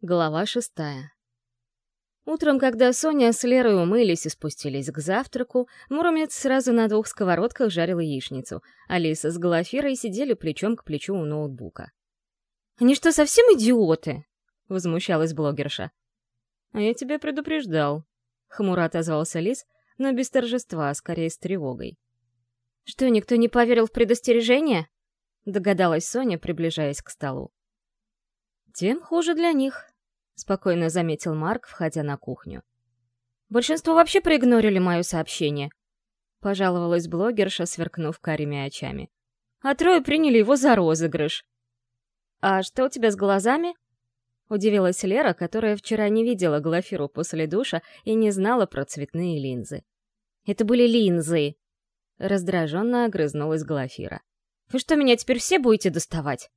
Глава шестая. Утром, когда Соня с Лерой умылись и спустились к завтраку, Муромец сразу на двух сковородках жарил яичницу, Алиса с Глафирой сидели плечом к плечу у ноутбука. «Они что, совсем идиоты?» — возмущалась блогерша. «А я тебя предупреждал», — хмуро отозвался Лис, но без торжества, а скорее с тревогой. «Что, никто не поверил в предостережение?» — догадалась Соня, приближаясь к столу. «Тем хуже для них», — спокойно заметил Марк, входя на кухню. «Большинство вообще проигнорили мое сообщение», — пожаловалась блогерша, сверкнув карими очами. «А трое приняли его за розыгрыш». «А что у тебя с глазами?» — удивилась Лера, которая вчера не видела Глафиру после душа и не знала про цветные линзы. «Это были линзы!» — раздраженно огрызнулась Глафира. «Вы что, меня теперь все будете доставать?»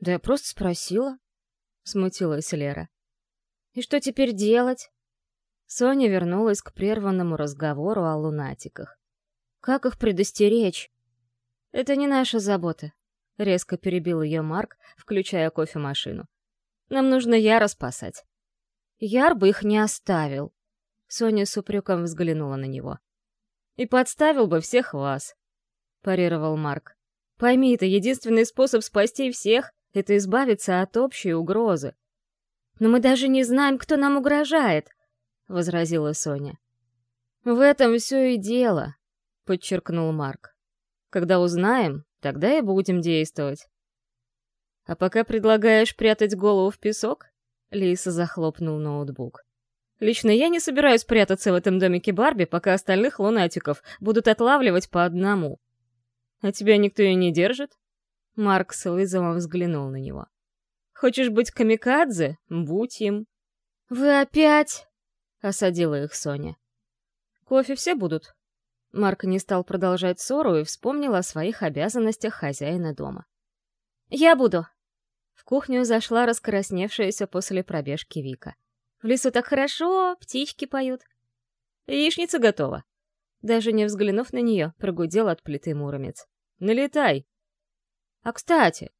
«Да я просто спросила», — смутилась Лера. «И что теперь делать?» Соня вернулась к прерванному разговору о лунатиках. «Как их предостеречь?» «Это не наша забота», — резко перебил ее Марк, включая кофемашину. «Нам нужно Яра спасать». «Яр бы их не оставил», — Соня с упреком взглянула на него. «И подставил бы всех вас», — парировал Марк. «Пойми, это единственный способ спасти всех — это избавиться от общей угрозы. «Но мы даже не знаем, кто нам угрожает», — возразила Соня. «В этом все и дело», — подчеркнул Марк. «Когда узнаем, тогда и будем действовать». «А пока предлагаешь прятать голову в песок?» Лиса захлопнул ноутбук. «Лично я не собираюсь прятаться в этом домике Барби, пока остальных лунатиков будут отлавливать по одному. А тебя никто и не держит?» Марк с вызовом взглянул на него. «Хочешь быть камикадзе? Будь им». «Вы опять?» — осадила их Соня. «Кофе все будут?» Марк не стал продолжать ссору и вспомнил о своих обязанностях хозяина дома. «Я буду!» В кухню зашла раскрасневшаяся после пробежки Вика. «В лесу так хорошо, птички поют». «Яичница готова». Даже не взглянув на нее, прогудел от плиты муромец. «Налетай!» А кстати...»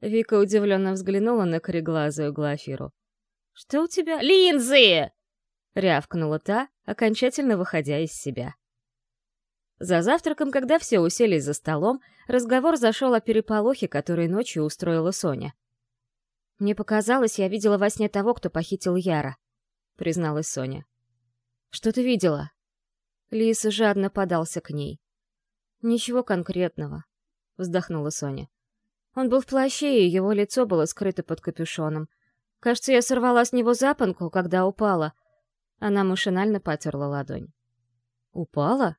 Вика удивленно взглянула на кореглазую Глафиру. «Что у тебя?» «Линзы!» — рявкнула та, окончательно выходя из себя. За завтраком, когда все уселись за столом, разговор зашел о переполохе, который ночью устроила Соня. «Мне показалось, я видела во сне того, кто похитил Яра», — призналась Соня. «Что ты видела?» Лис жадно подался к ней. «Ничего конкретного вздохнула Соня. Он был в плаще, и его лицо было скрыто под капюшоном. Кажется, я сорвала с него запонку, когда упала. Она машинально потерла ладонь. «Упала?»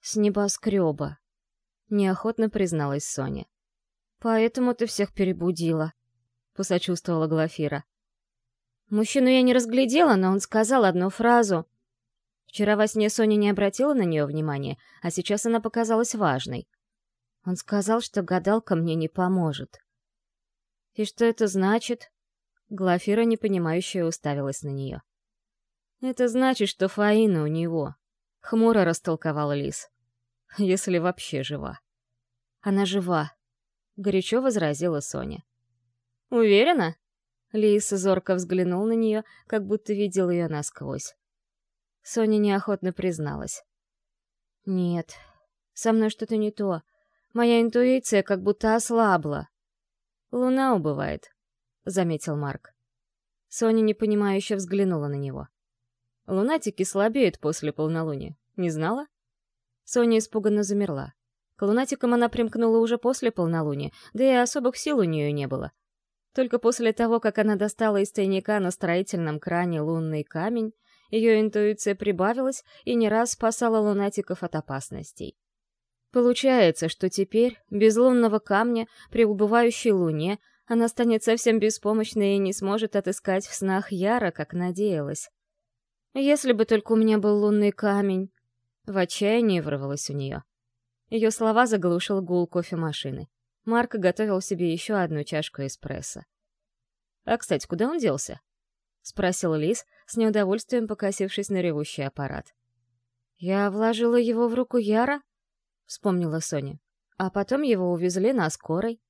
«С небоскреба», — неохотно призналась Соня. «Поэтому ты всех перебудила», — посочувствовала Глафира. Мужчину я не разглядела, но он сказал одну фразу. Вчера во сне Соня не обратила на нее внимания, а сейчас она показалась важной — он сказал, что гадалка мне не поможет. «И что это значит?» Глафира, непонимающе, уставилась на нее. «Это значит, что Фаина у него», — хмуро растолковал Лис. «Если вообще жива». «Она жива», — горячо возразила Соня. «Уверена?» Лис зорко взглянул на нее, как будто видел ее насквозь. Соня неохотно призналась. «Нет, со мной что-то не то. Моя интуиция как будто ослабла. «Луна убывает», — заметил Марк. Соня непонимающе взглянула на него. «Лунатики слабеют после полнолуния. Не знала?» Соня испуганно замерла. К лунатикам она примкнула уже после полнолуния, да и особых сил у нее не было. Только после того, как она достала из тайника на строительном кране лунный камень, ее интуиция прибавилась и не раз спасала лунатиков от опасностей. Получается, что теперь, без лунного камня, при убывающей луне, она станет совсем беспомощной и не сможет отыскать в снах Яра, как надеялась. Если бы только у меня был лунный камень. В отчаянии вырвалось у нее. Ее слова заглушил гул кофемашины. Марк готовил себе еще одну чашку эспрессо. «А, кстати, куда он делся?» — спросил Лис, с неудовольствием покосившись на ревущий аппарат. «Я вложила его в руку Яра?» — вспомнила Соня. «А потом его увезли на скорой».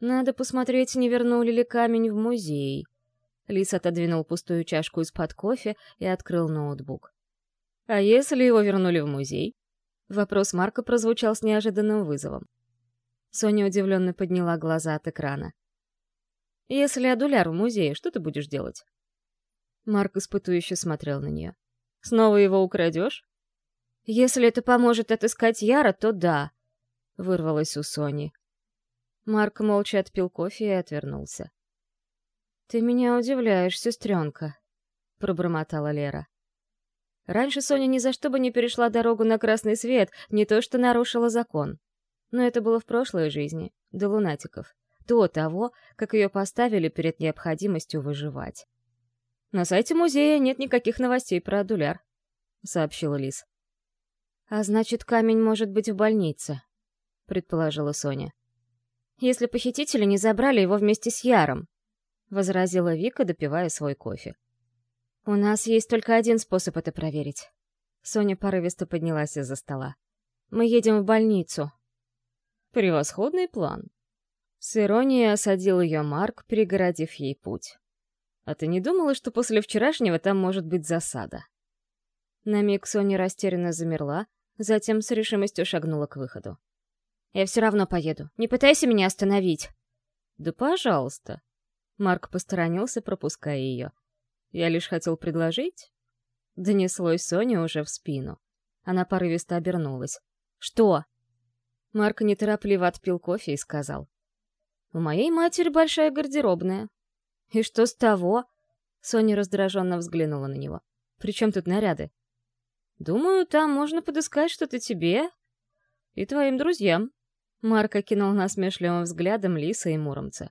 Надо посмотреть, не вернули ли камень в музей. Лис отодвинул пустую чашку из-под кофе и открыл ноутбук. «А если его вернули в музей?» Вопрос Марка прозвучал с неожиданным вызовом. Соня удивленно подняла глаза от экрана. «Если адуляр в музее, что ты будешь делать?» Марк испытующе смотрел на нее. «Снова его украдешь?» «Если это поможет отыскать Яра, то да», — вырвалось у Сони. Марк молча отпил кофе и отвернулся. «Ты меня удивляешь, сестренка», — пробормотала Лера. Раньше Соня ни за что бы не перешла дорогу на красный свет, не то что нарушила закон. Но это было в прошлой жизни, до лунатиков, до того, как ее поставили перед необходимостью выживать. «На сайте музея нет никаких новостей про адуляр», — сообщила Лис. «А значит, камень может быть в больнице», — предположила Соня. «Если похитители не забрали его вместе с Яром», — возразила Вика, допивая свой кофе. «У нас есть только один способ это проверить». Соня порывисто поднялась из-за стола. «Мы едем в больницу». «Превосходный план». С иронией осадил ее Марк, перегородив ей путь. «А ты не думала, что после вчерашнего там может быть засада?» На миг Соня растерянно замерла, затем с решимостью шагнула к выходу. «Я все равно поеду. Не пытайся меня остановить!» «Да пожалуйста!» Марк посторонился, пропуская ее. Я лишь хотел предложить. Донеслось Соне уже в спину. Она порывисто обернулась. «Что?» Марк неторопливо отпил кофе и сказал. «У моей матери большая гардеробная». «И что с того?» Соня раздраженно взглянула на него. «При чем тут наряды?» «Думаю, там можно подыскать что-то тебе и твоим друзьям». Марк окинул насмешливым взглядом Лиса и Муромца.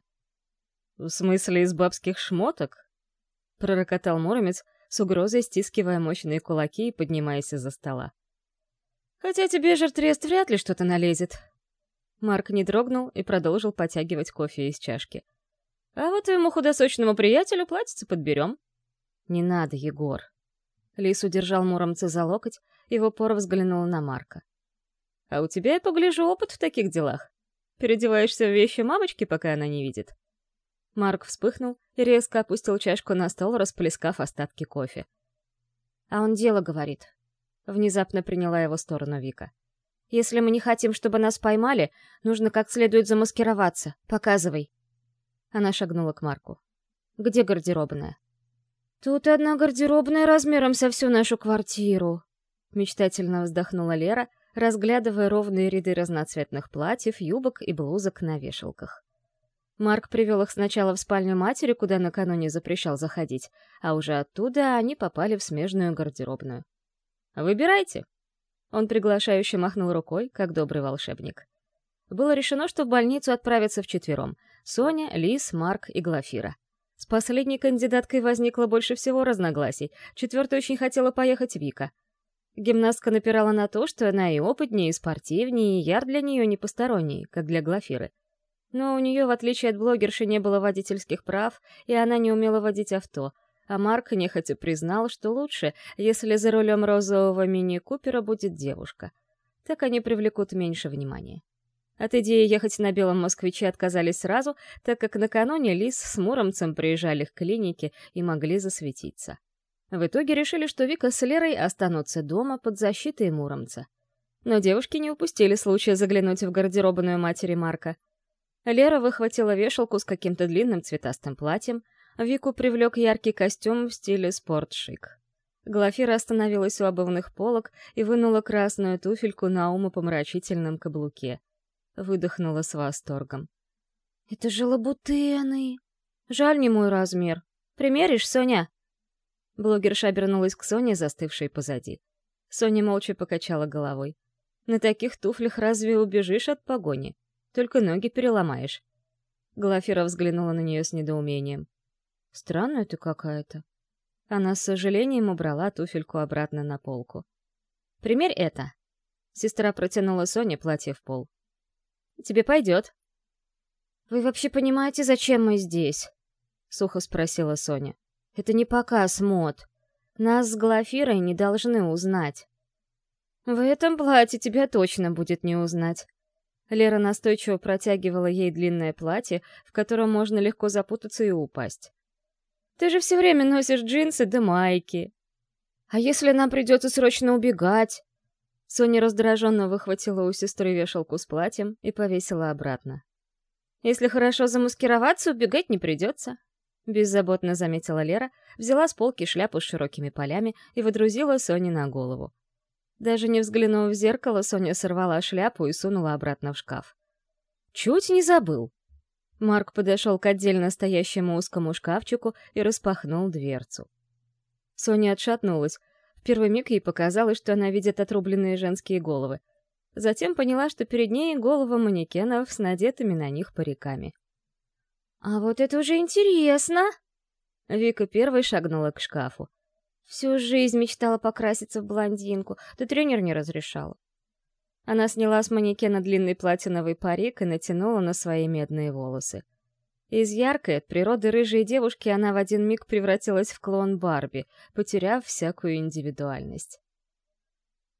«В смысле из бабских шмоток?» — пророкотал Муромец, с угрозой стискивая мощные кулаки и поднимаясь из-за стола. «Хотя тебе, жертрест, вряд ли что-то налезет». Марк не дрогнул и продолжил потягивать кофе из чашки. «А вот твоему худосочному приятелю платьице подберем». «Не надо, Егор». Лис удержал Муромца за локоть и в упор взглянул на Марка. «А у тебя, я погляжу, опыт в таких делах. Переодеваешься в вещи мамочки, пока она не видит?» Марк вспыхнул и резко опустил чашку на стол, расплескав остатки кофе. «А он дело говорит». Внезапно приняла его сторону Вика. «Если мы не хотим, чтобы нас поймали, нужно как следует замаскироваться. Показывай». Она шагнула к Марку. «Где гардеробная?» «Тут одна гардеробная размером со всю нашу квартиру», — мечтательно вздохнула Лера, разглядывая ровные ряды разноцветных платьев, юбок и блузок на вешалках. Марк привел их сначала в спальню матери, куда накануне запрещал заходить, а уже оттуда они попали в смежную гардеробную. «Выбирайте!» Он приглашающе махнул рукой, как добрый волшебник. Было решено, что в больницу отправятся вчетвером — Соня, Лис, Марк и Глафира. С последней кандидаткой возникло больше всего разногласий, четвертой очень хотела поехать Вика. Гимнастка напирала на то, что она и опытнее, и спортивнее, и яр для нее не посторонний, как для Глафиры — но у нее, в отличие от блогерши, не было водительских прав, и она не умела водить авто. А Марк нехотя признал, что лучше, если за рулем розового мини-купера будет девушка. Так они привлекут меньше внимания. От идеи ехать на белом москвиче отказались сразу, так как накануне Лис с Муромцем приезжали к клинике и могли засветиться. В итоге решили, что Вика с Лерой останутся дома под защитой Муромца. Но девушки не упустили случая заглянуть в гардеробную матери Марка — Лера выхватила вешалку с каким-то длинным цветастым платьем, Вику привлек яркий костюм в стиле спорт-шик. Глафира остановилась у обувных полок и вынула красную туфельку на умопомрачительном каблуке. Выдохнула с восторгом. «Это же лабутены! Жаль не мой размер. Примеришь, Соня?» Блогерша обернулась к Соне, застывшей позади. Соня молча покачала головой. «На таких туфлях разве убежишь от погони?» Только ноги переломаешь. Глафира взглянула на нее с недоумением. Странная ты какая-то. Она с сожалением убрала туфельку обратно на полку. «Примерь это!» Сестра протянула Соне платье в пол. «Тебе пойдет». «Вы вообще понимаете, зачем мы здесь?» — сухо спросила Соня. «Это не показ мод. Нас с Глафирой не должны узнать». «В этом платье тебя точно будет не узнать», Лера настойчиво протягивала ей длинное платье, в котором можно легко запутаться и упасть. «Ты же все время носишь джинсы да майки!» «А если нам придется срочно убегать?» Соня раздраженно выхватила у сестры вешалку с платьем и повесила обратно. «Если хорошо замаскироваться, убегать не придется», — беззаботно заметила Лера, взяла с полки шляпу с широкими полями и водрузила Соне на голову. Даже не взглянув в зеркало, Соня сорвала шляпу и сунула обратно в шкаф. «Чуть не забыл!» Марк подошел к отдельно стоящему узкому шкафчику и распахнул дверцу. Соня отшатнулась. Первый миг ей показалось, что она видит отрубленные женские головы. Затем поняла, что перед ней голова манекенов с надетыми на них париками. «А вот это уже интересно!» Вика первой шагнула к шкафу. Всю жизнь мечтала покраситься в блондинку, да тренер не разрешал. Она сняла с манекена длинный платиновый парик и натянула на свои медные волосы. Из яркой от природы рыжей девушки она в один миг превратилась в клон Барби, потеряв всякую индивидуальность.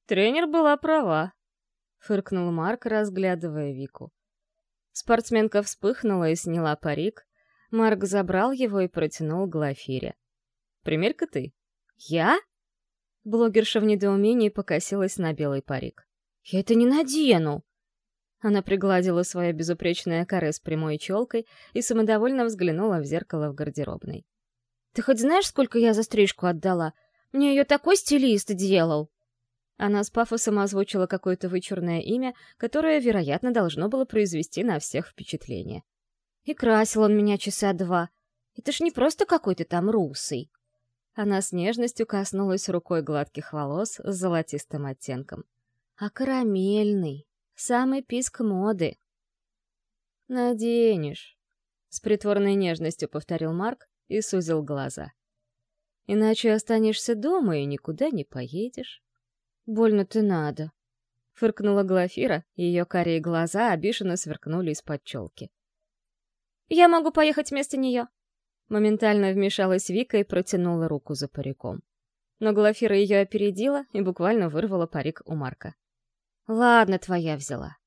«Тренер была права», — фыркнул Марк, разглядывая Вику. Спортсменка вспыхнула и сняла парик. Марк забрал его и протянул Глафире. «Примерь-ка ты». «Я?» Блогерша в недоумении покосилась на белый парик. «Я это не надену!» Она пригладила свое безупречное каре с прямой челкой и самодовольно взглянула в зеркало в гардеробной. «Ты хоть знаешь, сколько я за стрижку отдала? Мне ее такой стилист делал!» Она с пафосом озвучила какое-то вычурное имя, которое, вероятно, должно было произвести на всех впечатление. «И красил он меня часа два. Это ж не просто какой-то там русый!» Она с нежностью коснулась рукой гладких волос с золотистым оттенком. «А карамельный! Самый писк моды!» «Наденешь!» — с притворной нежностью повторил Марк и сузил глаза. «Иначе останешься дома и никуда не поедешь». «Больно ты надо!» — фыркнула Глафира, и ее карие глаза обиженно сверкнули из-под челки. «Я могу поехать вместо нее!» Моментально вмешалась Вика и протянула руку за париком. Но Глафира ее опередила и буквально вырвала парик у Марка. «Ладно, твоя взяла».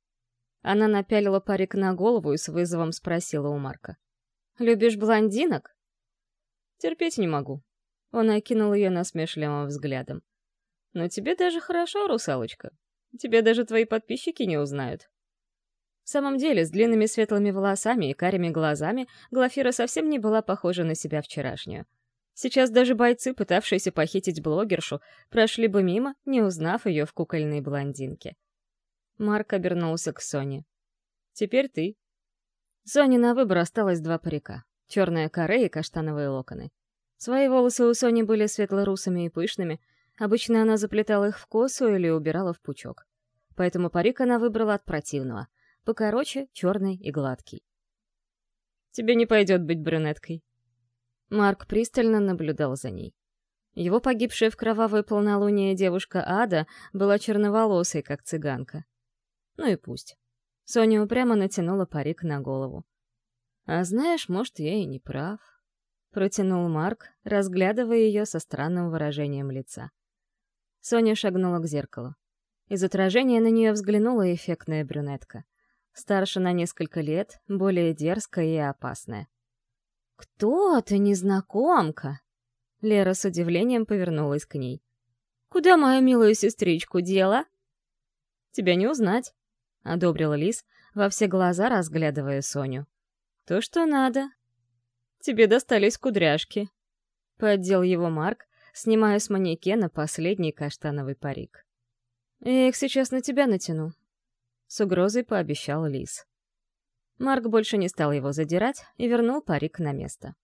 Она напялила парик на голову и с вызовом спросила у Марка. «Любишь блондинок?» «Терпеть не могу». Он окинул ее насмешливым взглядом. «Но тебе даже хорошо, русалочка. Тебя даже твои подписчики не узнают. В самом деле, с длинными светлыми волосами и карими глазами Глафира совсем не была похожа на себя вчерашнюю. Сейчас даже бойцы, пытавшиеся похитить блогершу, прошли бы мимо, не узнав ее в кукольной блондинке. Марк обернулся к Соне. «Теперь ты». Соне на выбор осталось два парика — черная коре и каштановые локоны. Свои волосы у Сони были светло-русыми и пышными, обычно она заплетала их в косу или убирала в пучок. Поэтому парик она выбрала от противного — покороче, черный и гладкий. «Тебе не пойдет быть брюнеткой». Марк пристально наблюдал за ней. Его погибшая в кровавое полнолуние девушка Ада была черноволосой, как цыганка. Ну и пусть. Соня упрямо натянула парик на голову. «А знаешь, может, я и не прав», — протянул Марк, разглядывая ее со странным выражением лица. Соня шагнула к зеркалу. Из отражения на нее взглянула эффектная брюнетка — старше на несколько лет, более дерзкая и опасная. «Кто ты, незнакомка?» Лера с удивлением повернулась к ней. «Куда мою милую сестричку дела?» «Тебя не узнать», — одобрила Лис, во все глаза разглядывая Соню. «То, что надо. Тебе достались кудряшки», — поддел его Марк, снимая с манекена последний каштановый парик. «Я их сейчас на тебя натяну, с угрозой пообещал Лис. Марк больше не стал его задирать и вернул парик на место.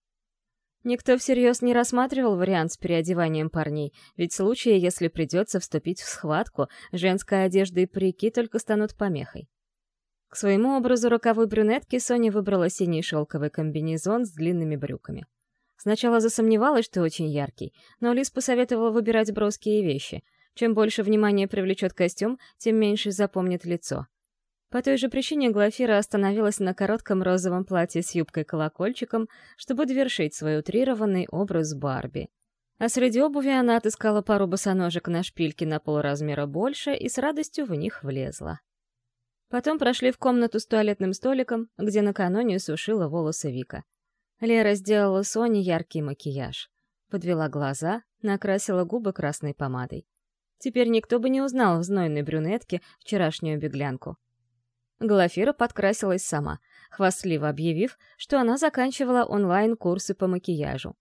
Никто всерьез не рассматривал вариант с переодеванием парней, ведь в случае, если придется вступить в схватку, женская одежда и парики только станут помехой. К своему образу роковой брюнетки Соня выбрала синий шелковый комбинезон с длинными брюками. Сначала засомневалась, что очень яркий, но Лис посоветовала выбирать броские вещи. Чем больше внимания привлечет костюм, тем меньше запомнит лицо. По той же причине Глафира остановилась на коротком розовом платье с юбкой-колокольчиком, чтобы довершить свой утрированный образ Барби. А среди обуви она отыскала пару босоножек на шпильке на полразмера больше и с радостью в них влезла. Потом прошли в комнату с туалетным столиком, где накануне сушила волосы Вика. Лера сделала Соне яркий макияж. Подвела глаза, накрасила губы красной помадой. Теперь никто бы не узнал в знойной брюнетке вчерашнюю беглянку. Глафира подкрасилась сама, хвастливо объявив, что она заканчивала онлайн-курсы по макияжу.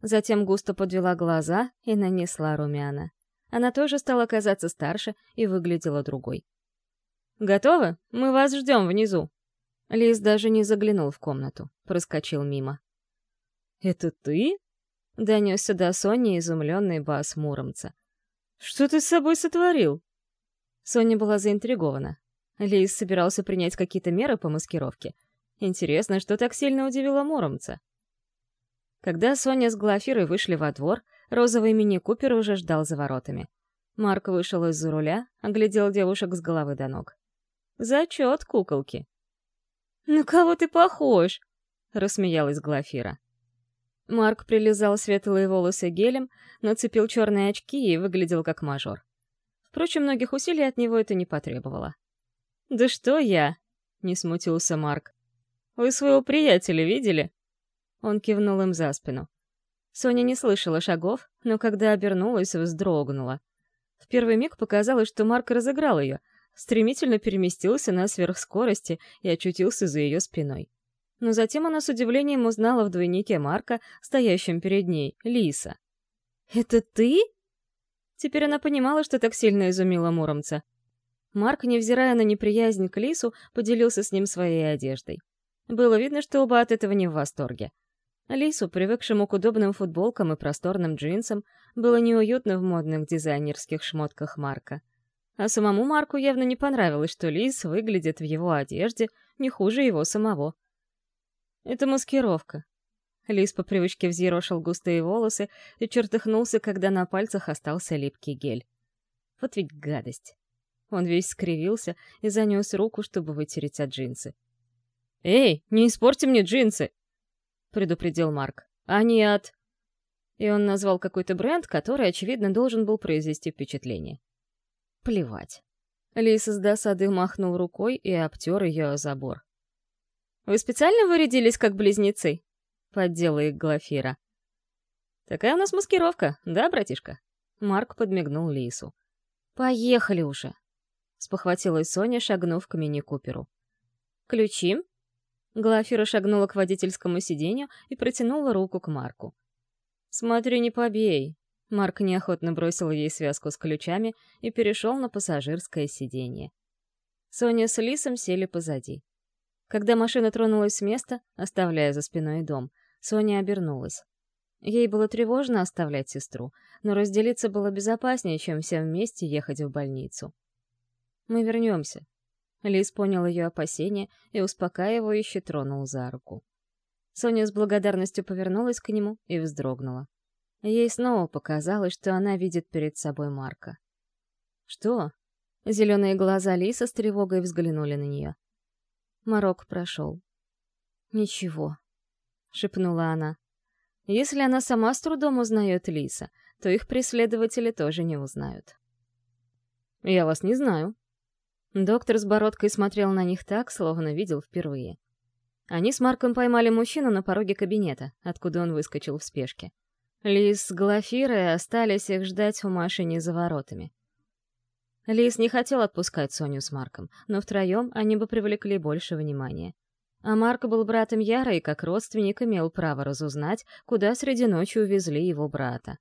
Затем густо подвела глаза и нанесла румяна. Она тоже стала казаться старше и выглядела другой. «Готовы? Мы вас ждем внизу!» Лис даже не заглянул в комнату, проскочил мимо. «Это ты?» — донесся до Сони изумленный бас Муромца. «Что ты с собой сотворил?» Соня была заинтригована. Лис собирался принять какие-то меры по маскировке. Интересно, что так сильно удивило Муромца? Когда Соня с Глафирой вышли во двор, розовый мини-купер уже ждал за воротами. Марк вышел из-за руля, оглядел девушек с головы до ног. «Зачет, куколки!» «На кого ты похож?» — рассмеялась Глафира. Марк прилизал светлые волосы гелем, нацепил черные очки и выглядел как мажор. Впрочем, многих усилий от него это не потребовало. «Да что я?» — не смутился Марк. «Вы своего приятеля видели?» Он кивнул им за спину. Соня не слышала шагов, но когда обернулась, вздрогнула. В первый миг показалось, что Марк разыграл ее, стремительно переместился на сверхскорости и очутился за ее спиной. Но затем она с удивлением узнала в двойнике Марка, стоящем перед ней, Лиса. «Это ты?» Теперь она понимала, что так сильно изумила Муромца. Марк, невзирая на неприязнь к Лису, поделился с ним своей одеждой. Было видно, что оба от этого не в восторге. Лису, привыкшему к удобным футболкам и просторным джинсам, было неуютно в модных дизайнерских шмотках Марка. А самому Марку явно не понравилось, что Лис выглядит в его одежде не хуже его самого. Это маскировка. Лис по привычке взъерошил густые волосы и чертыхнулся, когда на пальцах остался липкий гель. Вот ведь гадость. Он весь скривился и занес руку, чтобы вытереть от джинсы. «Эй, не испорти мне джинсы!» — предупредил Марк. «Они от...» И он назвал какой-то бренд, который, очевидно, должен был произвести впечатление. Плевать. Лиса с досады махнул рукой и обтер ее о забор. «Вы специально вырядились как близнецы?» — поддела их Глафира. «Такая у нас маскировка, да, братишка?» Марк подмигнул Лису. «Поехали уже!» — спохватилась Соня, шагнув к мини-куперу. «Ключи?» Глафира шагнула к водительскому сиденью и протянула руку к Марку. «Смотри, не побей!» Марк неохотно бросил ей связку с ключами и перешел на пассажирское сиденье. Соня с Лисом сели позади. Когда машина тронулась с места, оставляя за спиной дом, Соня обернулась. Ей было тревожно оставлять сестру, но разделиться было безопаснее, чем всем вместе ехать в больницу. «Мы вернемся». Лис понял ее опасения и успокаивающе тронул за руку. Соня с благодарностью повернулась к нему и вздрогнула. Ей снова показалось, что она видит перед собой Марка. «Что?» Зеленые глаза Лиса с тревогой взглянули на нее. Морок прошел. «Ничего», — шепнула она. «Если она сама с трудом узнает Лиса, то их преследователи тоже не узнают». «Я вас не знаю». Доктор с бородкой смотрел на них так, словно видел впервые. Они с Марком поймали мужчину на пороге кабинета, откуда он выскочил в спешке. Лис с Глафирой остались их ждать у машины за воротами. Лис не хотел отпускать Соню с Марком, но втроем они бы привлекли больше внимания. А Марк был братом Яра и как родственник имел право разузнать, куда среди ночи увезли его брата.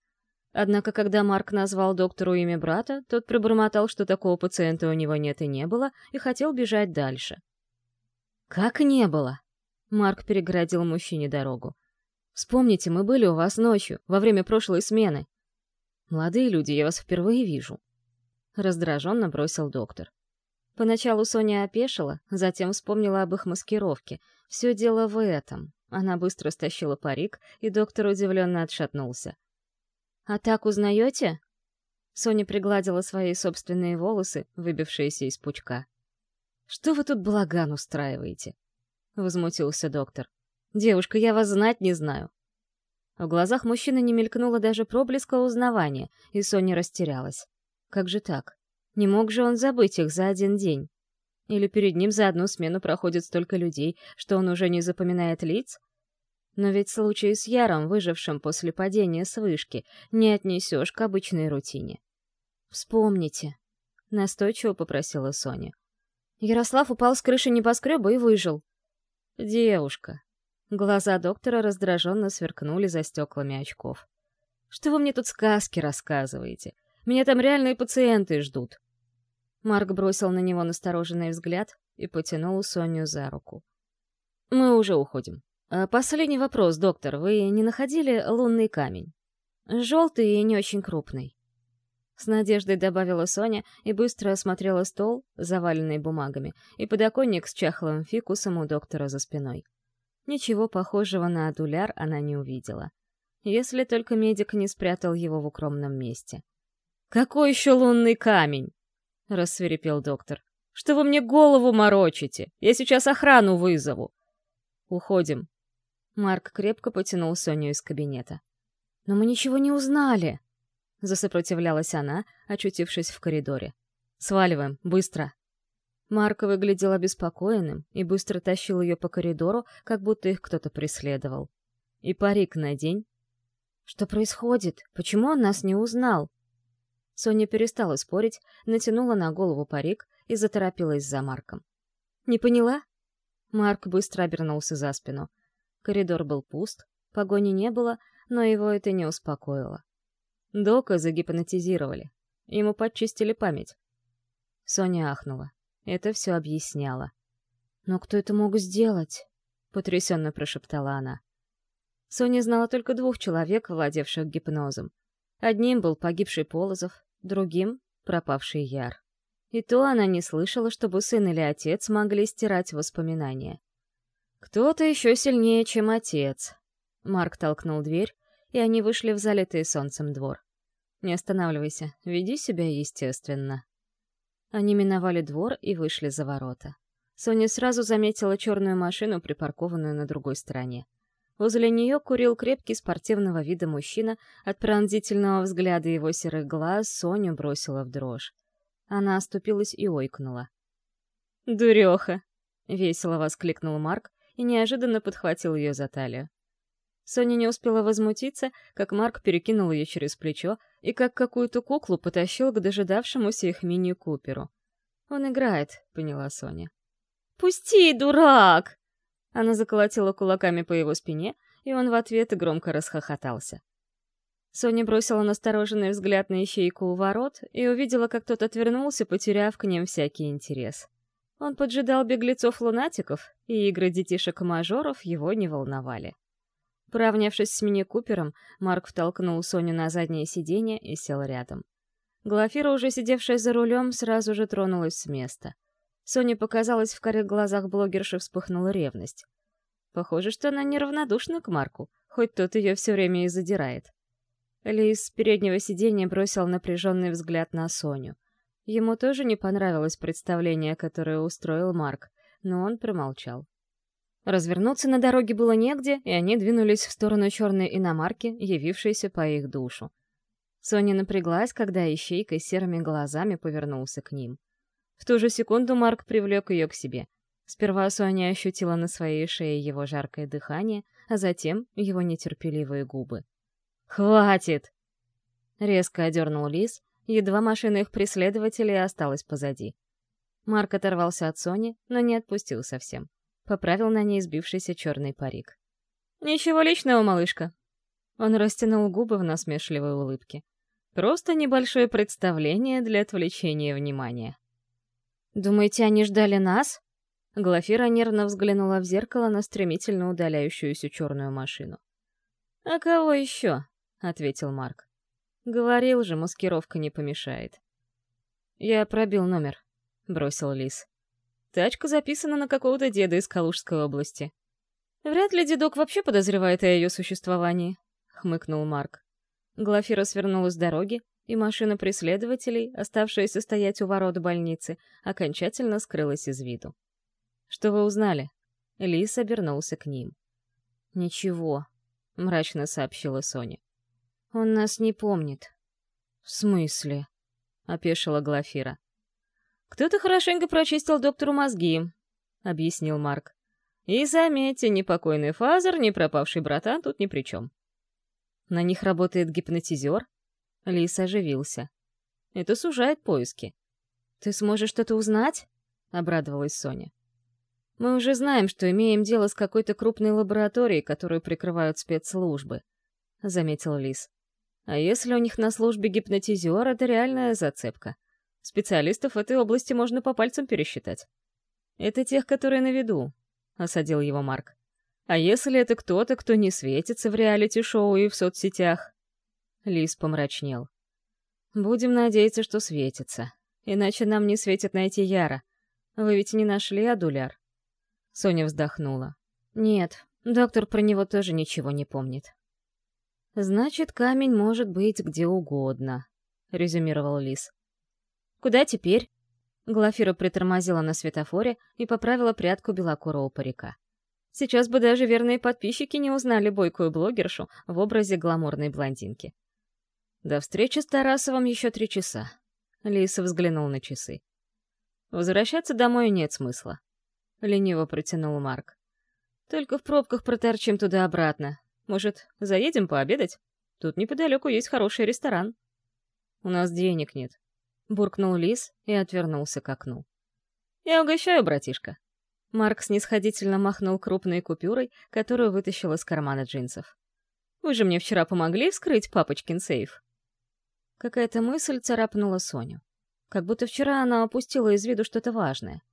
Однако, когда Марк назвал доктору имя брата, тот пробормотал, что такого пациента у него нет и не было, и хотел бежать дальше. «Как не было?» Марк переградил мужчине дорогу. «Вспомните, мы были у вас ночью, во время прошлой смены. Молодые люди, я вас впервые вижу раздраженно бросил доктор. Поначалу Соня опешила, затем вспомнила об их маскировке. Все дело в этом. Она быстро стащила парик, и доктор удивленно отшатнулся. «А так узнаете?» Соня пригладила свои собственные волосы, выбившиеся из пучка. «Что вы тут балаган устраиваете?» — возмутился доктор. «Девушка, я вас знать не знаю». В глазах мужчины не мелькнуло даже проблеска узнавания, и Соня растерялась. Как же так? Не мог же он забыть их за один день? Или перед ним за одну смену проходит столько людей, что он уже не запоминает лиц? Но ведь случай с Яром, выжившим после падения с вышки, не отнесешь к обычной рутине. «Вспомните», — настойчиво попросила Соня. Ярослав упал с крыши небоскреба и выжил. «Девушка». Глаза доктора раздраженно сверкнули за стеклами очков. «Что вы мне тут сказки рассказываете? Меня там реальные пациенты ждут». Марк бросил на него настороженный взгляд и потянул Соню за руку. «Мы уже уходим. А последний вопрос, доктор. Вы не находили лунный камень? Желтый и не очень крупный». С надеждой добавила Соня и быстро осмотрела стол, заваленный бумагами, и подоконник с чахлым фикусом у доктора за спиной. Ничего похожего на адуляр она не увидела. Если только медик не спрятал его в укромном месте. «Какой еще лунный камень?» — рассверепел доктор. «Что вы мне голову морочите? Я сейчас охрану вызову!» «Уходим». Марк крепко потянул Соню из кабинета. «Но мы ничего не узнали!» Засопротивлялась она, очутившись в коридоре. «Сваливаем, быстро!» Марк выглядел обеспокоенным и быстро тащил ее по коридору, как будто их кто-то преследовал. «И парик надень». «Что происходит? Почему он нас не узнал?» Соня перестала спорить, натянула на голову парик и заторопилась за Марком. «Не поняла?» Марк быстро обернулся за спину. Коридор был пуст, погони не было, но его это не успокоило. Дока загипнотизировали. Ему подчистили память. Соня ахнула. Это все объясняло. «Но кто это мог сделать?» — потрясенно прошептала она. Соня знала только двух человек, владевших гипнозом. Одним был погибший Полозов, другим — пропавший Яр. И то она не слышала, чтобы сын или отец могли стирать воспоминания. «Кто-то еще сильнее, чем отец». Марк толкнул дверь, и они вышли в залитый солнцем двор. «Не останавливайся, веди себя естественно». Они миновали двор и вышли за ворота. Соня сразу заметила черную машину, припаркованную на другой стороне. Возле нее курил крепкий спортивного вида мужчина, от пронзительного взгляда его серых глаз Соню бросила в дрожь. Она оступилась и ойкнула. «Дуреха!» — весело воскликнул Марк и неожиданно подхватил ее за талию. Соня не успела возмутиться, как Марк перекинул ее через плечо и как какую-то куклу потащил к дожидавшемуся их мини-куперу. «Он играет», — поняла Соня. «Пусти, дурак!» Она заколотила кулаками по его спине, и он в ответ громко расхохотался. Соня бросила настороженный взгляд на ищейку у ворот и увидела, как тот отвернулся, потеряв к ним всякий интерес. Он поджидал беглецов-лунатиков, и игры детишек-мажоров его не волновали. Поравнявшись с мини-купером, Марк втолкнул Соню на заднее сиденье и сел рядом. Глафира, уже сидевшая за рулем, сразу же тронулась с места — Соне показалось, в корих глазах блогерши вспыхнула ревность. Похоже, что она неравнодушна к Марку, хоть тот ее все время и задирает. Лис с переднего сиденья бросил напряженный взгляд на Соню. Ему тоже не понравилось представление, которое устроил Марк, но он промолчал. Развернуться на дороге было негде, и они двинулись в сторону черной иномарки, явившейся по их душу. Соня напряглась, когда ищейка серыми глазами повернулся к ним. В ту же секунду Марк привлек ее к себе. Сперва Соня ощутила на своей шее его жаркое дыхание, а затем его нетерпеливые губы. «Хватит!» Резко одернул Лис, едва машина их преследователей осталась позади. Марк оторвался от Сони, но не отпустил совсем. Поправил на ней сбившийся черный парик. «Ничего личного, малышка!» Он растянул губы в насмешливой улыбке. «Просто небольшое представление для отвлечения внимания». «Думаете, они ждали нас?» Глафира нервно взглянула в зеркало на стремительно удаляющуюся черную машину. «А кого еще?» — ответил Марк. «Говорил же, маскировка не помешает». «Я пробил номер», — бросил Лис. «Тачка записана на какого-то деда из Калужской области». «Вряд ли дедок вообще подозревает о ее существовании», — хмыкнул Марк. Глафира свернула с дороги, и машина преследователей, оставшаяся стоять у ворот больницы, окончательно скрылась из виду. «Что вы узнали?» Лис обернулся к ним. «Ничего», — мрачно сообщила Соня. «Он нас не помнит». «В смысле?» — опешила Глафира. «Кто-то хорошенько прочистил доктору мозги», — объяснил Марк. «И заметьте, ни покойный Фазер, ни пропавший братан тут ни при чем». «На них работает гипнотизер?» Лис оживился. «Это сужает поиски». «Ты сможешь что-то узнать?» — обрадовалась Соня. «Мы уже знаем, что имеем дело с какой-то крупной лабораторией, которую прикрывают спецслужбы», — заметил Лис. «А если у них на службе гипнотизер, это реальная зацепка. Специалистов в этой области можно по пальцам пересчитать». «Это тех, которые на виду», — осадил его Марк. «А если это кто-то, кто не светится в реалити-шоу и в соцсетях?» Лис помрачнел. «Будем надеяться, что светится. Иначе нам не светит найти Яра. Вы ведь не нашли Адуляр?» Соня вздохнула. «Нет, доктор про него тоже ничего не помнит». «Значит, камень может быть где угодно», — резюмировал Лис. «Куда теперь?» Глафира притормозила на светофоре и поправила прядку белокурого парика. Сейчас бы даже верные подписчики не узнали бойкую блогершу в образе гламурной блондинки. До встречи с Тарасовым еще три часа. Лиса взглянул на часы. Возвращаться домой нет смысла. — лениво протянул Марк. «Только в пробках проторчим туда-обратно. Может, заедем пообедать? Тут неподалеку есть хороший ресторан». «У нас денег нет», — буркнул Лис и отвернулся к окну. «Я угощаю, братишка». Марк снисходительно махнул крупной купюрой, которую вытащил из кармана джинсов. «Вы же мне вчера помогли вскрыть папочкин сейф?» Какая-то мысль царапнула Соню. Как будто вчера она опустила из виду что-то важное.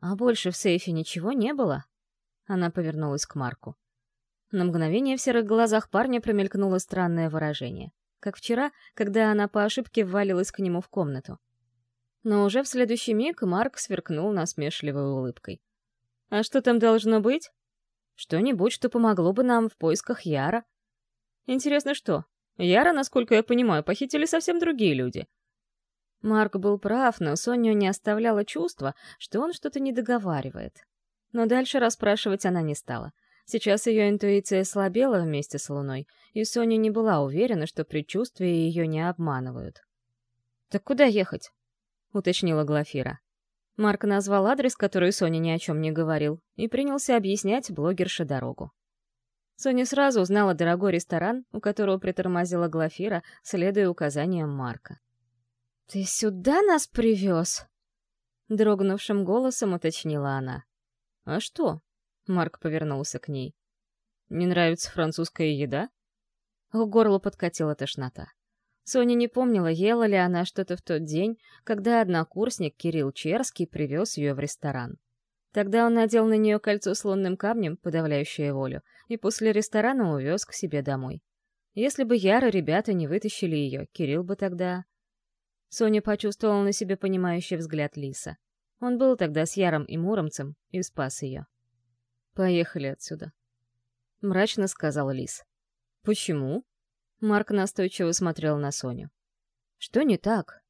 «А больше в сейфе ничего не было?» Она повернулась к Марку. На мгновение в серых глазах парня промелькнуло странное выражение. Как вчера, когда она по ошибке ввалилась к нему в комнату. Но уже в следующий миг Марк сверкнул насмешливой улыбкой. «А что там должно быть?» «Что-нибудь, что помогло бы нам в поисках Яра». «Интересно, что? Яра, насколько я понимаю, похитили совсем другие люди. Марк был прав, но Соню не оставляло чувство, что он что-то не договаривает. Но дальше расспрашивать она не стала. Сейчас ее интуиция слабела вместе с Луной, и Соня не была уверена, что предчувствия ее не обманывают. «Так куда ехать?» — уточнила Глафира. Марк назвал адрес, который Соня ни о чем не говорил, и принялся объяснять блогерше дорогу. Соня сразу узнала дорогой ресторан, у которого притормозила Глафира, следуя указаниям Марка. «Ты сюда нас привез?» Дрогнувшим голосом уточнила она. «А что?» Марк повернулся к ней. «Не нравится французская еда?» К горлу подкатила тошнота. Соня не помнила, ела ли она что-то в тот день, когда однокурсник Кирилл Черский привез ее в ресторан. Тогда он надел на нее кольцо с лунным камнем, подавляющее волю, и после ресторана увез к себе домой. Если бы Яра ребята не вытащили ее, Кирилл бы тогда... Соня почувствовала на себе понимающий взгляд Лиса. Он был тогда с Яром и Муромцем и спас ее. «Поехали отсюда», — мрачно сказал Лис. «Почему?» Марк настойчиво смотрел на Соню. «Что не так?»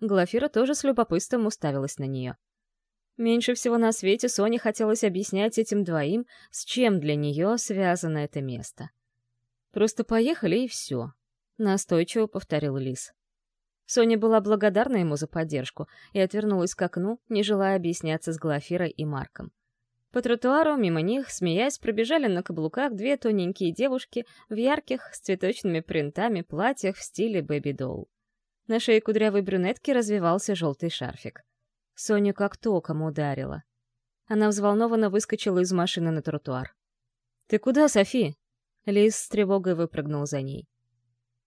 Глафира тоже с любопытством уставилась на нее. Меньше всего на свете Соне хотелось объяснять этим двоим, с чем для нее связано это место. «Просто поехали, и все», — настойчиво повторил Лис. Соня была благодарна ему за поддержку и отвернулась к окну, не желая объясняться с Глафирой и Марком. По тротуару мимо них, смеясь, пробежали на каблуках две тоненькие девушки в ярких, с цветочными принтами платьях в стиле бэби-долл. На шее кудрявой брюнетки развивался желтый шарфик. Соню как током ударила. Она взволнованно выскочила из машины на тротуар. «Ты куда, Софи?» Лис с тревогой выпрыгнул за ней.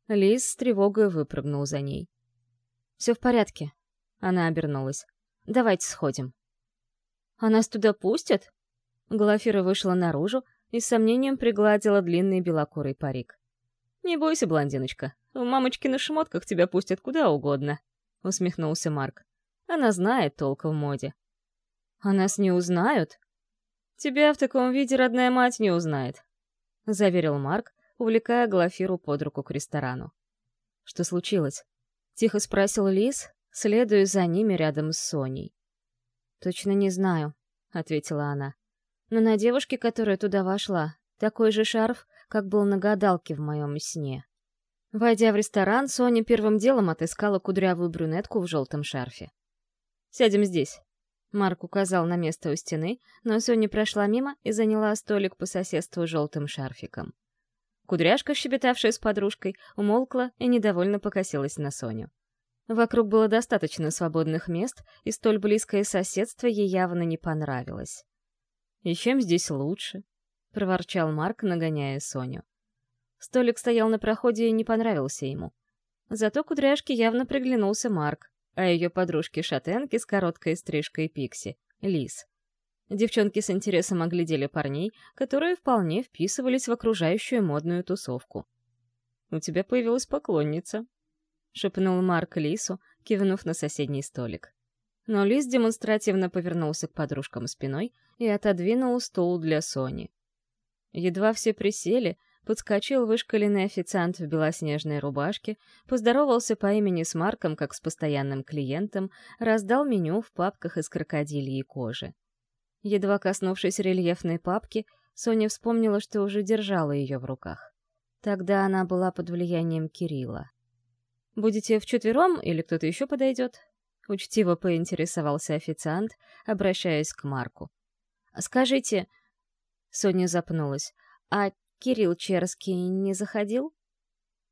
Лис с тревогой выпрыгнул за ней. «Все в порядке». Она обернулась. «Давайте сходим». «А нас туда пустят?» Глафира вышла наружу и с сомнением пригладила длинный белокурый парик. «Не бойся, блондиночка, в мамочкиных шмотках тебя пустят куда угодно», — усмехнулся Марк. «Она знает толк в моде». «А нас не узнают?» «Тебя в таком виде родная мать не узнает», — заверил Марк, увлекая Глафиру под руку к ресторану. «Что случилось?» — тихо спросил Лис, следуя за ними рядом с Соней. «Точно не знаю», — ответила она. «Но на девушке, которая туда вошла, такой же шарф, как был на гадалке в моем сне». Войдя в ресторан, Соня первым делом отыскала кудрявую брюнетку в желтом шарфе. Сядем здесь». Марк указал на место у стены, но Соня прошла мимо и заняла столик по соседству желтым шарфиком. Кудряшка, щебетавшая с подружкой, умолкла и недовольно покосилась на Соню. Вокруг было достаточно свободных мест, и столь близкое соседство ей явно не понравилось. «И чем здесь лучше?» — проворчал Марк, нагоняя Соню. Столик стоял на проходе и не понравился ему. Зато кудряшке явно приглянулся Марк, а ее подружке-шатенке с короткой стрижкой Пикси — Лис. Девчонки с интересом оглядели парней, которые вполне вписывались в окружающую модную тусовку. «У тебя появилась поклонница», — шепнул Марк Лису, кивнув на соседний столик. Но Лис демонстративно повернулся к подружкам спиной и отодвинул стул для Сони. Едва все присели, подскочил вышкаленный официант в белоснежной рубашке, поздоровался по имени с Марком как с постоянным клиентом, раздал меню в папках из крокодильей кожи. Едва коснувшись рельефной папки, Соня вспомнила, что уже держала ее в руках. Тогда она была под влиянием Кирилла. «Будете вчетвером или кто-то еще подойдет?» — учтиво поинтересовался официант, обращаясь к Марку. «Скажите...» — Соня запнулась. «А Кирилл Черский не заходил?»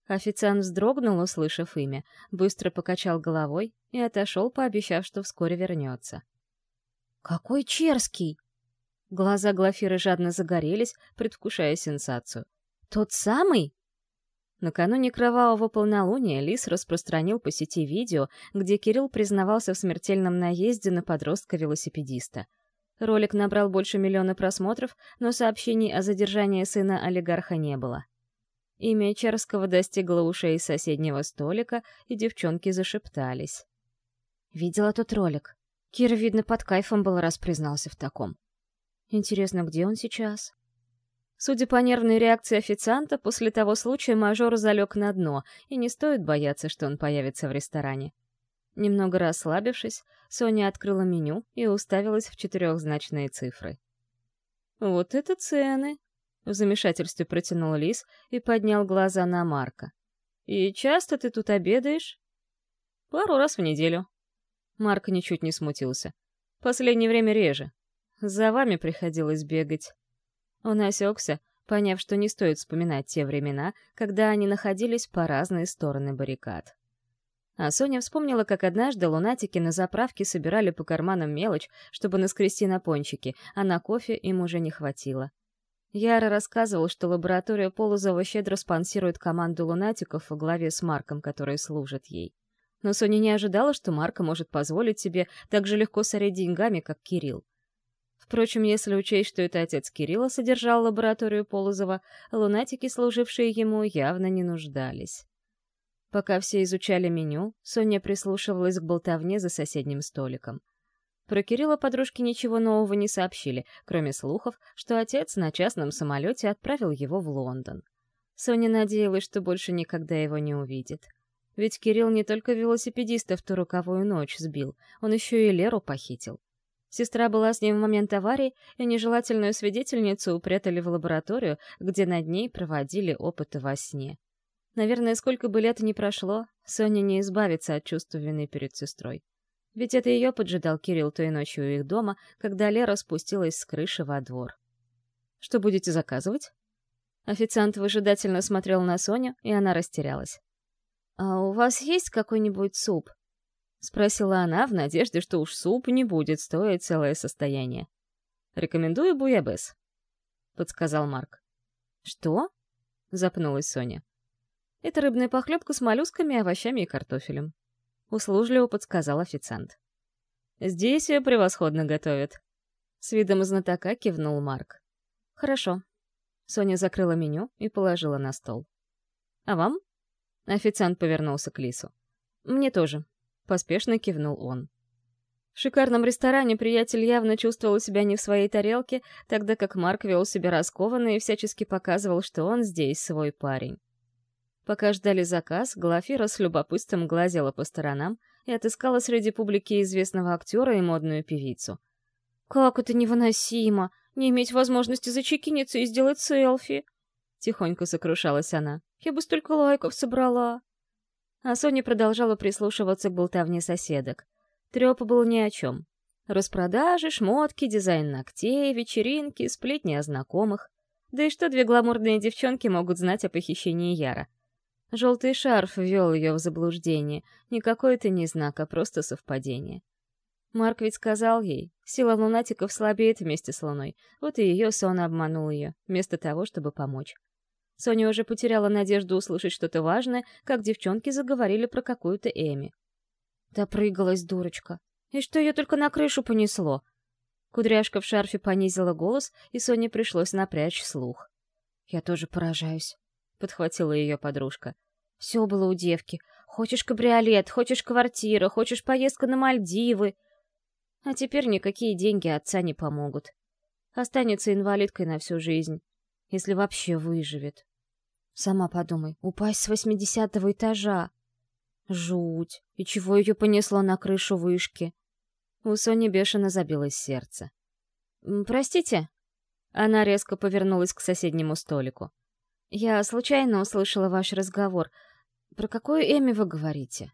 Официант вздрогнул, услышав имя, быстро покачал головой и отошел, пообещав, что вскоре вернется. «Какой Черский?» Глаза Глафиры жадно загорелись, предвкушая сенсацию. «Тот самый?» Накануне кровавого полнолуния Лис распространил по сети видео, где Кирилл признавался в смертельном наезде на подростка-велосипедиста. Ролик набрал больше миллиона просмотров, но сообщений о задержании сына олигарха не было. Имя Черского достигло ушей соседнего столика, и девчонки зашептались. «Видела тот ролик», Кир, видно, под кайфом был, раз признался в таком. Интересно, где он сейчас? Судя по нервной реакции официанта, после того случая мажор залег на дно, и не стоит бояться, что он появится в ресторане. Немного расслабившись, Соня открыла меню и уставилась в четырехзначные цифры. «Вот это цены!» — в замешательстве протянул Лис и поднял глаза на Марка. «И часто ты тут обедаешь?» «Пару раз в неделю», Марк ничуть не смутился. «Последнее время реже. За вами приходилось бегать». Он осекся, поняв, что не стоит вспоминать те времена, когда они находились по разные стороны баррикад. А Соня вспомнила, как однажды лунатики на заправке собирали по карманам мелочь, чтобы наскрести на пончики, а на кофе им уже не хватило. Яра рассказывал, что лаборатория Полозова щедро спонсирует команду лунатиков во главе с Марком, который служит ей но Соня не ожидала, что Марка может позволить себе так же легко сорить деньгами, как Кирилл. Впрочем, если учесть, что это отец Кирилла содержал лабораторию Полозова, лунатики, служившие ему, явно не нуждались. Пока все изучали меню, Соня прислушивалась к болтовне за соседним столиком. Про Кирилла подружки ничего нового не сообщили, кроме слухов, что отец на частном самолете отправил его в Лондон. Соня надеялась, что больше никогда его не увидит. Ведь Кирилл не только велосипедиста в ту роковую ночь сбил, он еще и Леру похитил. Сестра была с ним в момент аварии, и нежелательную свидетельницу упрятали в лабораторию, где над ней проводили опыты во сне. Наверное, сколько бы лет ни прошло, Соня не избавится от чувства вины перед сестрой. Ведь это ее поджидал Кирилл той ночью у их дома, когда Лера спустилась с крыши во двор. «Что будете заказывать?» Официант выжидательно смотрел на Соню, и она растерялась. «А у вас есть какой-нибудь суп?» — спросила она в надежде, что уж суп не будет стоить целое состояние. «Рекомендую буябес», — подсказал Марк. «Что?» — запнулась Соня. «Это рыбная похлебка с моллюсками, овощами и картофелем», — услужливо подсказал официант. «Здесь ее превосходно готовят». С видом знатока кивнул Марк. «Хорошо». Соня закрыла меню и положила на стол. «А вам?» Официант повернулся к Лису. «Мне тоже», — поспешно кивнул он. В шикарном ресторане приятель явно чувствовал себя не в своей тарелке, тогда как Марк вел себя раскованно и всячески показывал, что он здесь свой парень. Пока ждали заказ, Глафира с любопытством глазела по сторонам и отыскала среди публики известного актера и модную певицу. «Как это невыносимо! Не иметь возможности зачекиниться и сделать селфи!» Тихонько сокрушалась она. «Я бы столько лайков собрала!» А Соня продолжала прислушиваться к болтовне соседок. Трёп был ни о чем. Распродажи, шмотки, дизайн ногтей, вечеринки, сплетни о знакомых. Да и что две гламурные девчонки могут знать о похищении Яра? Желтый шарф ввел ее в заблуждение. Никакой это не знак, а просто совпадение. Марк ведь сказал ей, сила лунатиков слабеет вместе с луной. Вот и ее сон обманул ее, вместо того, чтобы помочь. Соня уже потеряла надежду услышать что-то важное, как девчонки заговорили про какую-то Эми. Допрыгалась дурочка. И что ее только на крышу понесло? Кудряшка в шарфе понизила голос, и Соне пришлось напрячь слух. «Я тоже поражаюсь», — подхватила ее подружка. «Все было у девки. Хочешь кабриолет, хочешь квартира, хочешь поездка на Мальдивы. А теперь никакие деньги отца не помогут. Останется инвалидкой на всю жизнь, если вообще выживет. Сама подумай, упасть с восьмидесятого этажа. Жуть. И чего ее понесло на крышу вышки? У Сони бешено забилось сердце. «Простите?» Она резко повернулась к соседнему столику. «Я случайно услышала ваш разговор. Про какую Эми вы говорите?»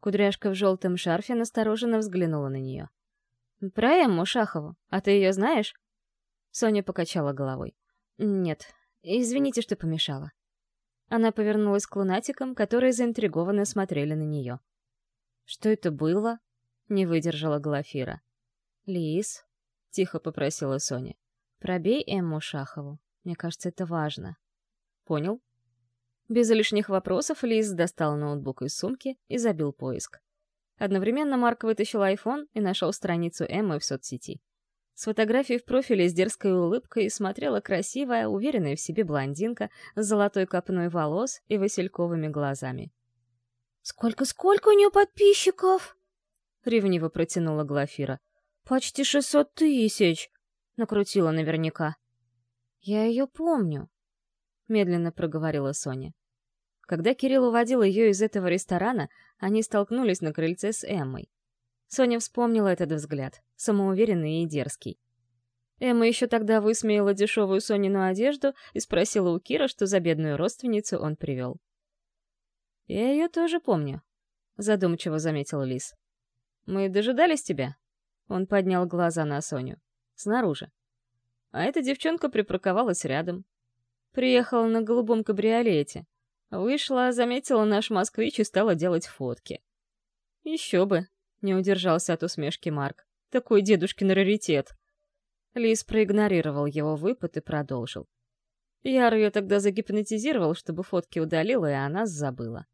Кудряшка в желтом шарфе настороженно взглянула на нее. «Про Эмму Шахову. А ты ее знаешь?» Соня покачала головой. «Нет. Извините, что помешала». Она повернулась к лунатикам, которые заинтригованно смотрели на нее. «Что это было?» — не выдержала Глафира. «Лис», — тихо попросила Соня, — «пробей Эмму Шахову. Мне кажется, это важно». «Понял?» Без лишних вопросов Лиз достал ноутбук из сумки и забил поиск. Одновременно Марк вытащил iPhone и нашел страницу Эммы в соцсети. С фотографией в профиле с дерзкой улыбкой смотрела красивая, уверенная в себе блондинка с золотой копной волос и васильковыми глазами. «Сколько-сколько у нее подписчиков?» — ревниво протянула Глафира. «Почти шестьсот тысяч!» — накрутила наверняка. «Я ее помню», — медленно проговорила Соня. Когда Кирилл уводил ее из этого ресторана, они столкнулись на крыльце с Эммой. Соня вспомнила этот взгляд, самоуверенный и дерзкий. Эмма еще тогда высмеяла дешевую Сонину одежду и спросила у Кира, что за бедную родственницу он привел. «Я ее тоже помню», — задумчиво заметил Лис. «Мы дожидались тебя?» Он поднял глаза на Соню. «Снаружи. А эта девчонка припарковалась рядом. Приехала на голубом кабриолете. Вышла, заметила наш москвич и стала делать фотки. Еще бы, не удержался от усмешки Марк. Такой дедушкин раритет. Лис проигнорировал его выпад и продолжил. Яр ее тогда загипнотизировал, чтобы фотки удалила, и она забыла.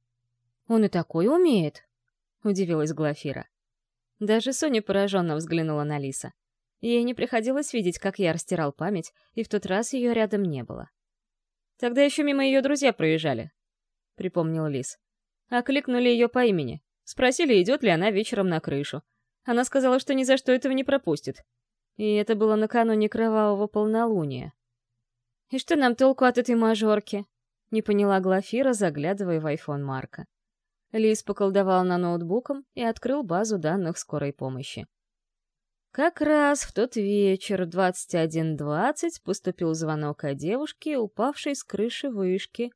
«Он и такой умеет?» — удивилась Глафира. Даже Соня пораженно взглянула на Лиса. Ей не приходилось видеть, как я растирал память, и в тот раз ее рядом не было. Тогда еще мимо ее друзья проезжали, — припомнил Лис. Окликнули ее по имени. Спросили, идет ли она вечером на крышу. Она сказала, что ни за что этого не пропустит. И это было накануне кровавого полнолуния. «И что нам толку от этой мажорки?» — не поняла Глафира, заглядывая в айфон Марка. Лис поколдовал на ноутбуком и открыл базу данных скорой помощи. Как раз в тот вечер, 21.20, поступил звонок о девушке, упавшей с крыши вышки,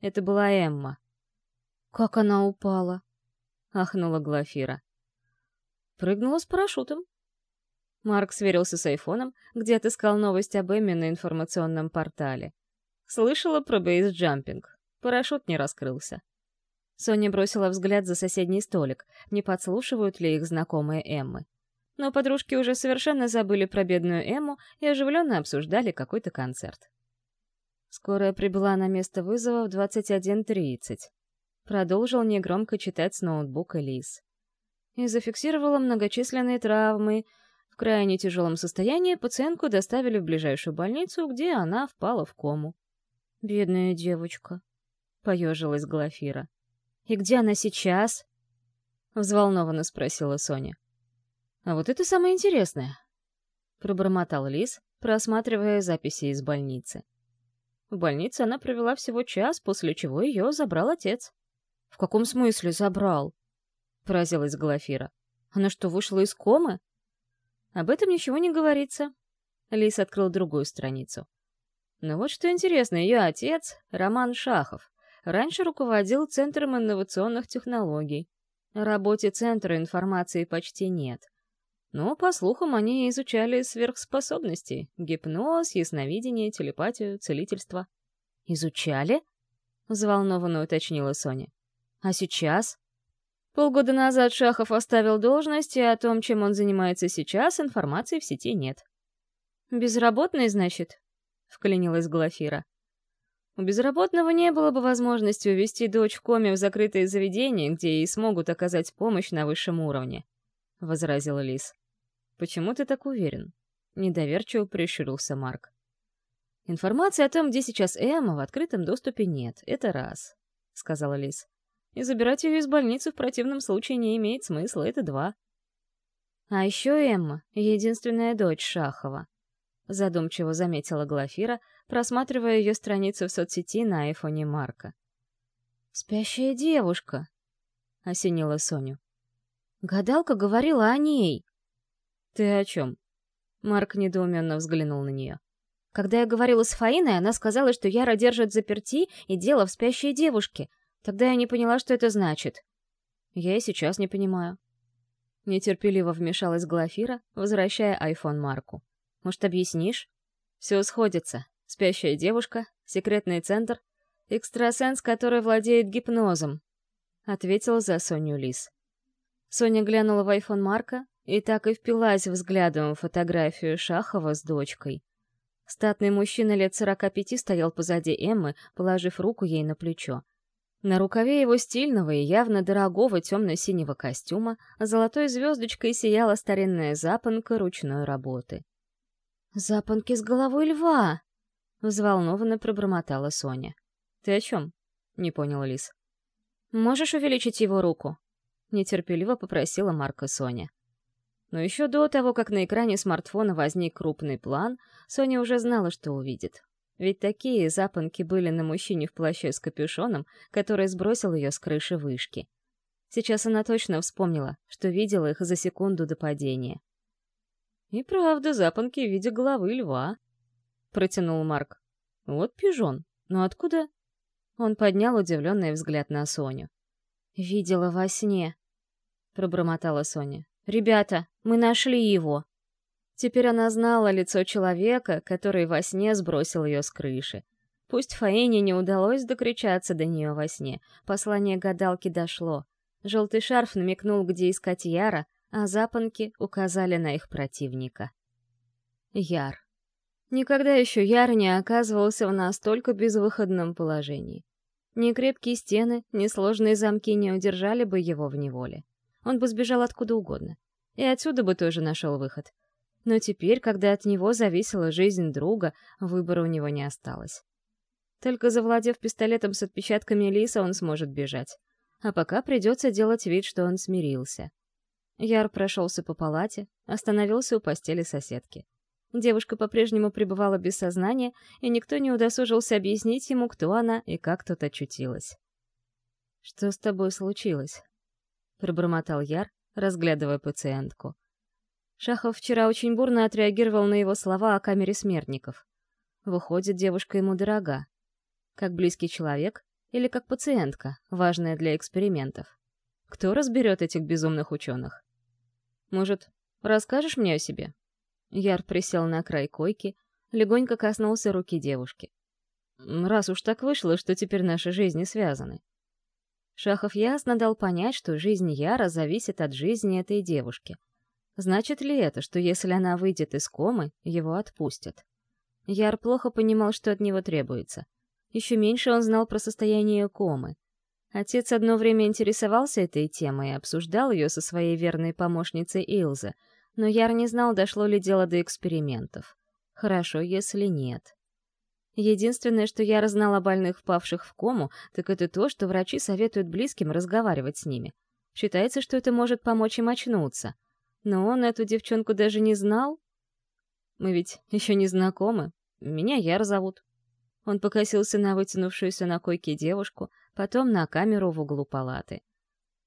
это была Эмма. «Как она упала?» — ахнула Глафира. Прыгнула с парашютом. Марк сверился с айфоном, где отыскал новость об Эмме на информационном портале. Слышала про бейсджампинг. Парашют не раскрылся. Соня бросила взгляд за соседний столик, не подслушивают ли их знакомые Эммы. Но подружки уже совершенно забыли про бедную Эмму и оживленно обсуждали какой-то концерт. Скорая прибыла на место вызова в 21.30. Продолжил негромко читать с ноутбука Лис. И зафиксировала многочисленные травмы. В крайне тяжелом состоянии пациентку доставили в ближайшую больницу, где она впала в кому. «Бедная девочка», — поежилась Глафира. «И где она сейчас?» — взволнованно спросила Соня. «А вот это самое интересное», — пробормотал Лис, просматривая записи из больницы. В больнице она провела всего час, после чего ее забрал отец. «В каком смысле забрал?» — поразилась Глафира. «Она что, вышла из комы?» «Об этом ничего не говорится». Лис открыл другую страницу. Но вот что интересно, ее отец, Роман Шахов, раньше руководил Центром инновационных технологий. О работе центра информации почти нет. Но, по слухам, они изучали сверхспособности — гипноз, ясновидение, телепатию, целительство. «Изучали?» — взволнованно уточнила Соня. «А сейчас?» Полгода назад Шахов оставил должность, и о том, чем он занимается сейчас, информации в сети нет. «Безработный, значит?» — вклинилась Глафира. У безработного не было бы возможности увести дочь в коме в закрытое заведение, где ей смогут оказать помощь на высшем уровне, — возразила Лис. «Почему ты так уверен?» — недоверчиво прищурился Марк. «Информации о том, где сейчас Эмма, в открытом доступе нет, это раз», — сказала Лис. «И забирать ее из больницы в противном случае не имеет смысла, это два». «А еще Эмма — единственная дочь Шахова», — задумчиво заметила Глафира, просматривая ее страницу в соцсети на айфоне Марка. «Спящая девушка», — осенила Соню. «Гадалка говорила о ней». «Ты о чем?» Марк недоуменно взглянул на нее. «Когда я говорила с Фаиной, она сказала, что Яра держит заперти и дело в спящей девушке. Тогда я не поняла, что это значит». «Я и сейчас не понимаю». Нетерпеливо вмешалась Глафира, возвращая айфон Марку. «Может, объяснишь?» «Все сходится. Спящая девушка, секретный центр, экстрасенс, который владеет гипнозом», — ответила за Соню Лис. Соня глянула в айфон Марка и так и впилась взглядом в фотографию Шахова с дочкой. Статный мужчина лет сорока пяти стоял позади Эммы, положив руку ей на плечо. На рукаве его стильного и явно дорогого темно-синего костюма золотой звездочкой сияла старинная запонка ручной работы. «Запонки с головой льва!» — взволнованно пробормотала Соня. «Ты о чем?» — не понял Лис. «Можешь увеличить его руку?» — нетерпеливо попросила Марка Соня. Но еще до того, как на экране смартфона возник крупный план, Соня уже знала, что увидит. Ведь такие запонки были на мужчине в плаще с капюшоном, который сбросил ее с крыши вышки. Сейчас она точно вспомнила, что видела их за секунду до падения. «И правда, запонки в виде головы льва», — протянул Марк. «Вот пижон. Но откуда?» Он поднял удивленный взгляд на Соню. «Видела во сне», — пробормотала Соня. «Ребята, мы нашли его!» Теперь она знала лицо человека, который во сне сбросил ее с крыши. Пусть Фаине не удалось докричаться до нее во сне, послание гадалки дошло. Желтый шарф намекнул, где искать Яра, а запонки указали на их противника. Яр. Никогда еще Яр не оказывался в настолько безвыходном положении. Ни крепкие стены, ни сложные замки не удержали бы его в неволе. Он бы сбежал откуда угодно. И отсюда бы тоже нашел выход. Но теперь, когда от него зависела жизнь друга, выбора у него не осталось. Только завладев пистолетом с отпечатками Лиса, он сможет бежать. А пока придется делать вид, что он смирился. Яр прошелся по палате, остановился у постели соседки. Девушка по-прежнему пребывала без сознания, и никто не удосужился объяснить ему, кто она и как тут очутилась. «Что с тобой случилось?» — пробормотал Яр, разглядывая пациентку. Шахов вчера очень бурно отреагировал на его слова о камере смертников. Выходит, девушка ему дорога. Как близкий человек или как пациентка, важная для экспериментов. Кто разберет этих безумных ученых? Может, расскажешь мне о себе?» Яр присел на край койки, легонько коснулся руки девушки. «Раз уж так вышло, что теперь наши жизни связаны». Шахов ясно дал понять, что жизнь Яра зависит от жизни этой девушки. Значит ли это, что если она выйдет из комы, его отпустят? Яр плохо понимал, что от него требуется. Еще меньше он знал про состояние комы. Отец одно время интересовался этой темой и обсуждал ее со своей верной помощницей Илзе, но Яр не знал, дошло ли дело до экспериментов. Хорошо, если нет. Единственное, что Яр знал о больных, впавших в кому, так это то, что врачи советуют близким разговаривать с ними. Считается, что это может помочь им очнуться. Но он эту девчонку даже не знал. Мы ведь еще не знакомы. Меня Яр зовут. Он покосился на вытянувшуюся на койке девушку, потом на камеру в углу палаты.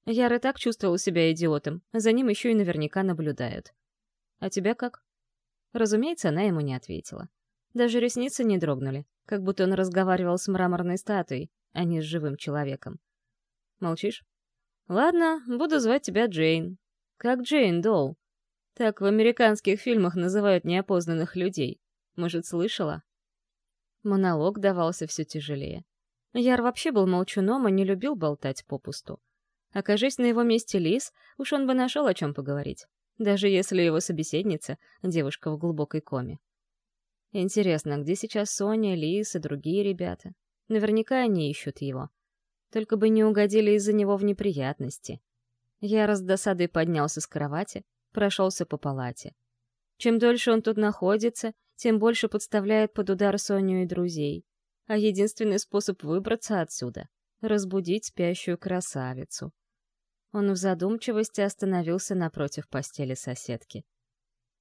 Яр и так чувствовал себя идиотом, за ним еще и наверняка наблюдают. «А тебя как?» Разумеется, она ему не ответила. Даже ресницы не дрогнули, как будто он разговаривал с мраморной статуей, а не с живым человеком. «Молчишь?» Ладно, буду звать тебя Джейн. Как Джейн Доу. Так в американских фильмах называют неопознанных людей. Может, слышала? Монолог давался все тяжелее. Яр вообще был молчуном и не любил болтать попусту. Окажись на его месте Лис, уж он бы нашел о чем поговорить. Даже если его собеседница — девушка в глубокой коме. Интересно, где сейчас Соня, Лис и другие ребята? Наверняка они ищут его. Только бы не угодили из-за него в неприятности. Я с досадой поднялся с кровати, прошелся по палате. Чем дольше он тут находится, тем больше подставляет под удар Соню и друзей. А единственный способ выбраться отсюда — разбудить спящую красавицу. Он в задумчивости остановился напротив постели соседки.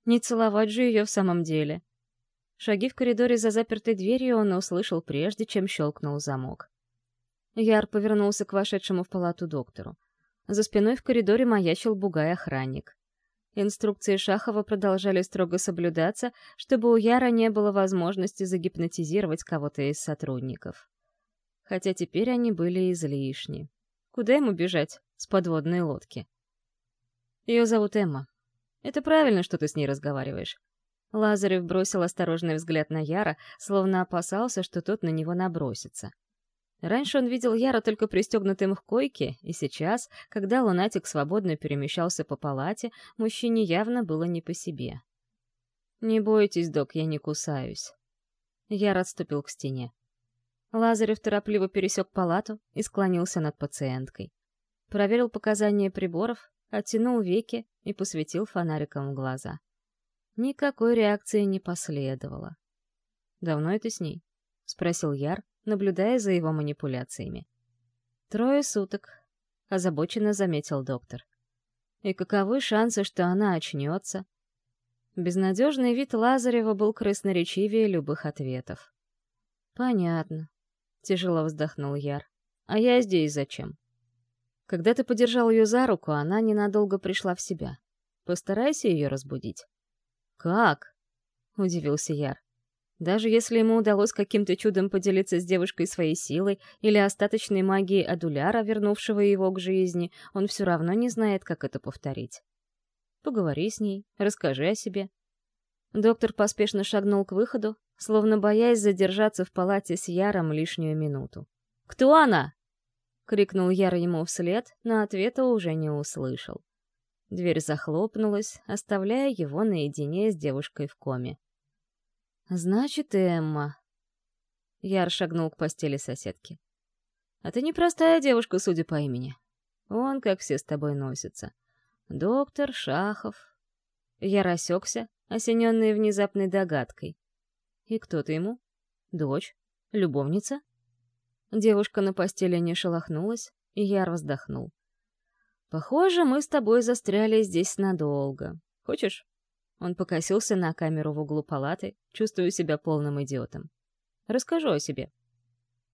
Не целовать же ее в самом деле. Шаги в коридоре за запертой дверью он услышал прежде, чем щелкнул замок. Яр повернулся к вошедшему в палату доктору. За спиной в коридоре маячил бугай-охранник. Инструкции Шахова продолжали строго соблюдаться, чтобы у Яра не было возможности загипнотизировать кого-то из сотрудников. Хотя теперь они были излишни. Куда ему бежать с подводной лодки? Ее зовут Эмма. Это правильно, что ты с ней разговариваешь. Лазарев бросил осторожный взгляд на Яра, словно опасался, что тот на него набросится. Раньше он видел Яра только пристегнутым к койке, и сейчас, когда лунатик свободно перемещался по палате, мужчине явно было не по себе. «Не бойтесь, док, я не кусаюсь». Яр отступил к стене. Лазарев торопливо пересек палату и склонился над пациенткой. Проверил показания приборов, оттянул веки и посветил фонариком в глаза. Никакой реакции не последовало. «Давно это с ней?» — спросил Яр, наблюдая за его манипуляциями. «Трое суток», — озабоченно заметил доктор. «И каковы шансы, что она очнется?» Безнадежный вид Лазарева был красноречивее любых ответов. «Понятно», — тяжело вздохнул Яр. «А я здесь зачем?» Когда ты подержал ее за руку, она ненадолго пришла в себя. Постарайся ее разбудить. «Как?» — удивился Яр. Даже если ему удалось каким-то чудом поделиться с девушкой своей силой или остаточной магией Адуляра, вернувшего его к жизни, он все равно не знает, как это повторить. Поговори с ней, расскажи о себе. Доктор поспешно шагнул к выходу, словно боясь задержаться в палате с Яром лишнюю минуту. «Кто она?» — крикнул Яр ему вслед, но ответа уже не услышал. Дверь захлопнулась, оставляя его наедине с девушкой в коме. «Значит, Эмма...» Яр шагнул к постели соседки. «А ты непростая девушка, судя по имени. Он, как все с тобой носится. Доктор Шахов». Я осекся, осененный внезапной догадкой. «И кто ты ему? Дочь? Любовница?» Девушка на постели не шелохнулась, и я вздохнул. «Похоже, мы с тобой застряли здесь надолго. Хочешь, он покосился на камеру в углу палаты, чувствуя себя полным идиотом. «Расскажу о себе.